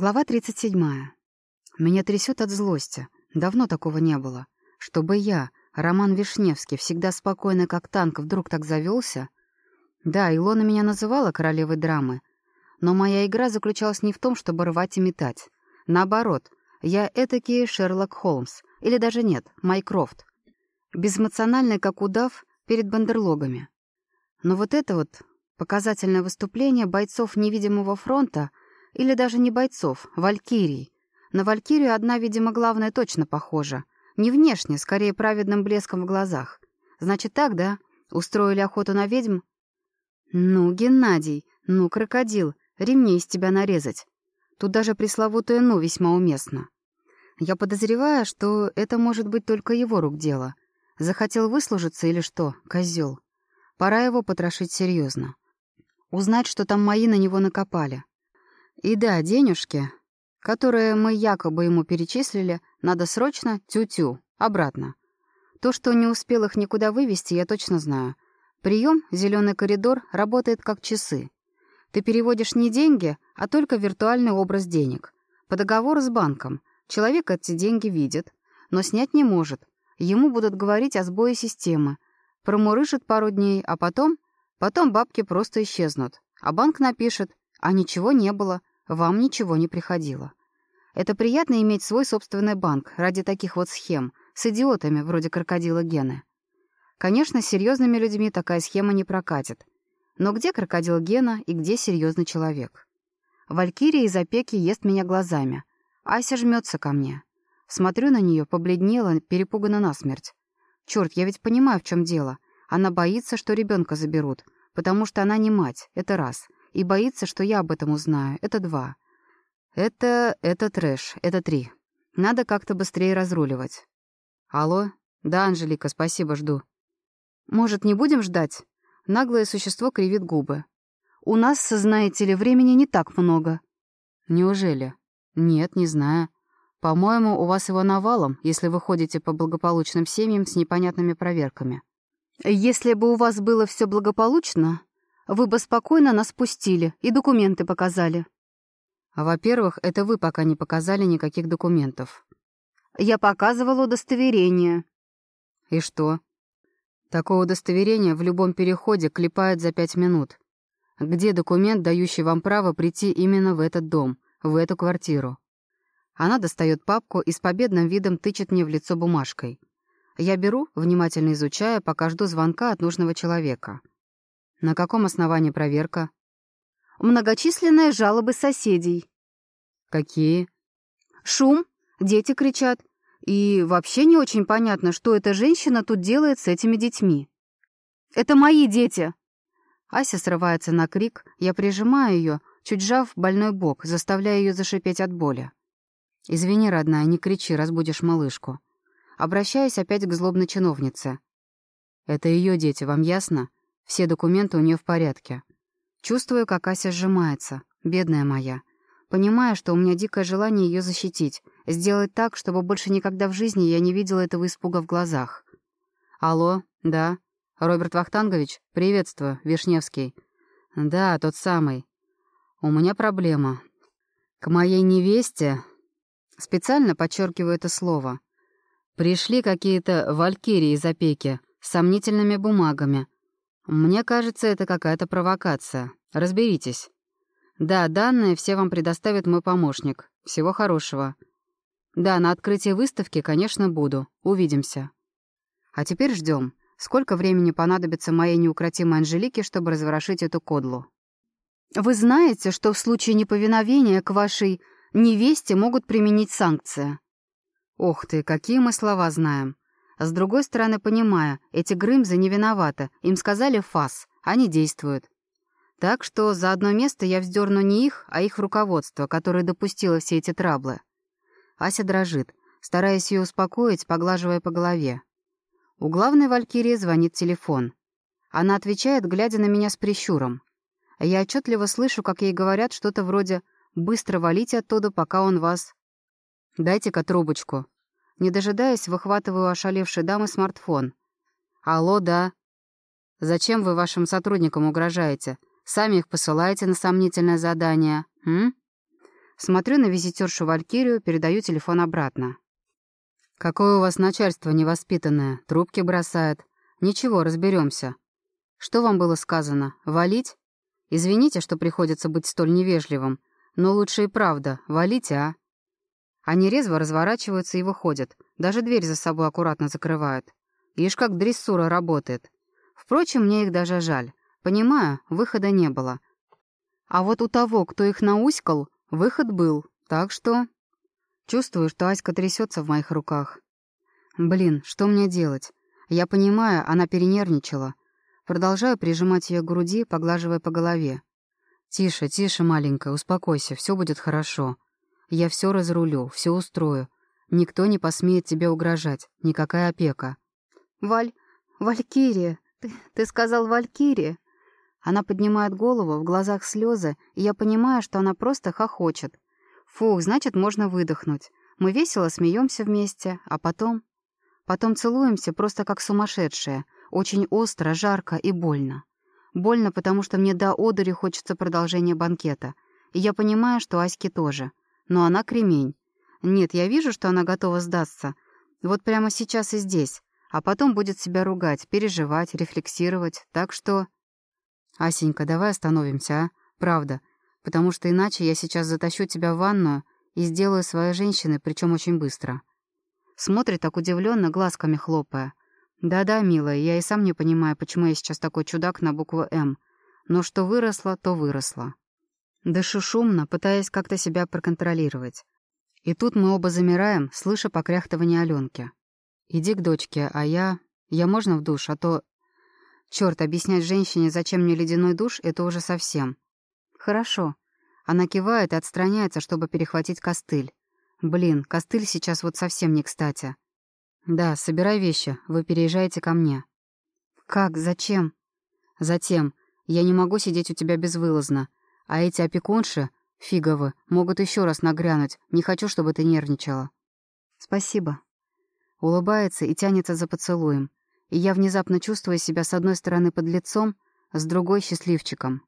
Глава 37. Меня трясет от злости. Давно такого не было. Чтобы я, Роман Вишневский, всегда спокойный как танк, вдруг так завелся. Да, Илона меня называла королевой драмы. Но моя игра заключалась не в том, чтобы рвать и метать. Наоборот, я этакий Шерлок Холмс. Или даже нет, Майкрофт. Безэмоциональный, как удав, перед бандерлогами. Но вот это вот показательное выступление бойцов невидимого фронта — или даже не бойцов, валькирий. На валькирию одна, видимо, главная точно похожа. Не внешне, скорее праведным блеском в глазах. Значит так, да? Устроили охоту на ведьм? Ну, Геннадий, ну, крокодил, ремни из тебя нарезать. Тут даже пресловутое «ну» весьма уместно. Я подозреваю, что это может быть только его рук дело. Захотел выслужиться или что, козел? Пора его потрошить серьезно. Узнать, что там мои на него накопали. И да, денежки, которые мы якобы ему перечислили, надо срочно тю-тю, обратно. То, что не успел их никуда вывести, я точно знаю. Прием «Зеленый коридор» работает как часы. Ты переводишь не деньги, а только виртуальный образ денег. По договору с банком. Человек эти деньги видит, но снять не может. Ему будут говорить о сбое системы. Промурышит пару дней, а потом... Потом бабки просто исчезнут. А банк напишет, а ничего не было, вам ничего не приходило. Это приятно иметь свой собственный банк ради таких вот схем, с идиотами вроде крокодила Гены. Конечно, с серьезными людьми такая схема не прокатит. Но где крокодил Гена и где серьезный человек? Валькирия из опеки ест меня глазами. Ася жмется ко мне. Смотрю на нее, побледнела, перепугана насмерть. Черт, я ведь понимаю, в чем дело. Она боится, что ребенка заберут, потому что она не мать, это раз и боится, что я об этом узнаю. Это два. Это... это трэш. Это три. Надо как-то быстрее разруливать. Алло? Да, Анжелика, спасибо, жду. Может, не будем ждать? Наглое существо кривит губы. У нас, знаете ли, времени не так много. Неужели? Нет, не знаю. По-моему, у вас его навалом, если вы ходите по благополучным семьям с непонятными проверками. Если бы у вас было все благополучно, вы бы спокойно нас пустили и документы показали. Во-первых, это вы пока не показали никаких документов. Я показывала удостоверение. И что? Такое удостоверение в любом переходе клепают за пять минут. Где документ, дающий вам право прийти именно в этот дом, в эту квартиру? Она достает папку и с победным видом тычет мне в лицо бумажкой. Я беру, внимательно изучая, пока жду звонка от нужного человека. На каком основании проверка? Многочисленные жалобы соседей. Какие? Шум, дети кричат. И вообще не очень понятно, что эта женщина тут делает с этими детьми. Это мои дети. Ася срывается на крик, я прижимаю ее, чуть сжав больной бок, заставляя ее зашипеть от боли. «Извини, родная, не кричи, разбудишь малышку». Обращаюсь опять к злобной чиновнице. «Это ее дети, вам ясно? Все документы у нее в порядке. Чувствую, как Ася сжимается, бедная моя. Понимая, что у меня дикое желание ее защитить, сделать так, чтобы больше никогда в жизни я не видела этого испуга в глазах. «Алло, да. Роберт Вахтангович, приветствую, Вишневский». «Да, тот самый. У меня проблема. К моей невесте...» Специально подчеркиваю это слово. Пришли какие-то валькирии из опеки с сомнительными бумагами, «Мне кажется, это какая-то провокация. Разберитесь». «Да, данные все вам предоставит мой помощник. Всего хорошего». «Да, на открытии выставки, конечно, буду. Увидимся». «А теперь ждем. Сколько времени понадобится моей неукротимой Анжелике, чтобы разворошить эту кодлу?» «Вы знаете, что в случае неповиновения к вашей невесте могут применить санкции?» «Ох ты, какие мы слова знаем. А с другой стороны, понимая, эти Грымзы не виноваты, им сказали фас, они действуют. Так что за одно место я вздерну не их, а их руководство, которое допустило все эти траблы. Ася дрожит, стараясь ее успокоить, поглаживая по голове. У главной валькирии звонит телефон. Она отвечает, глядя на меня с прищуром. Я отчетливо слышу, как ей говорят что-то вроде «быстро валите оттуда, пока он вас...» «Дайте-ка трубочку», не дожидаясь, выхватываю ошалевшей дамы смартфон. «Алло, да. Зачем вы вашим сотрудникам угрожаете? Сами их посылаете на сомнительное задание, м?» Смотрю на визитершу Валькирию, передаю телефон обратно. «Какое у вас начальство невоспитанное, трубки бросает. Ничего, разберемся. Что вам было сказано? Валить? Извините, что приходится быть столь невежливым, но лучше и правда, валите, а?» Они резво разворачиваются и выходят, даже дверь за собой аккуратно закрывают. Ишь, как дрессура работает. Впрочем, мне их даже жаль. Понимаю, выхода не было. А вот у того, кто их науськал, выход был, так что... Чувствую, что Аська трясется в моих руках. Блин, что мне делать? Я понимаю, она перенервничала. Продолжаю прижимать ее к груди, поглаживая по голове. «Тише, тише, маленькая, успокойся, все будет хорошо. Я все разрулю, все устрою. Никто не посмеет тебе угрожать, никакая опека». «Валь... Валькирия! Ты, ты сказал Валькирия?» Она поднимает голову, в глазах слезы, и я понимаю, что она просто хохочет. Фух, значит, можно выдохнуть. Мы весело смеемся вместе, а потом... Потом целуемся просто как сумасшедшие. Очень остро, жарко и больно. Больно, потому что мне до одури хочется продолжения банкета. И я понимаю, что Аське тоже. Но она кремень. Нет, я вижу, что она готова сдаться. Вот прямо сейчас и здесь. А потом будет себя ругать, переживать, рефлексировать. Так что... «Асенька, давай остановимся, а? Правда. Потому что иначе я сейчас затащу тебя в ванную и сделаю своей женщиной, причем очень быстро». Смотрит так удивленно, глазками хлопая. «Да-да, милая, я и сам не понимаю, почему я сейчас такой чудак на букву «М». Но что выросло, то выросло». Дышу шумно, пытаясь как-то себя проконтролировать. И тут мы оба замираем, слыша покряхтывание Аленки. «Иди к дочке, а я... Я можно в душ, а то Черт, объяснять женщине, зачем мне ледяной душ, это уже совсем. Хорошо. Она кивает и отстраняется, чтобы перехватить костыль. Блин, костыль сейчас вот совсем не кстати. Да, собирай вещи, вы переезжаете ко мне. Как? Зачем? Затем. Я не могу сидеть у тебя безвылазно. А эти опекунши, фиговы, могут еще раз нагрянуть. Не хочу, чтобы ты нервничала. Спасибо. Улыбается и тянется за поцелуем и я внезапно чувствую себя с одной стороны под лицом, с другой — счастливчиком.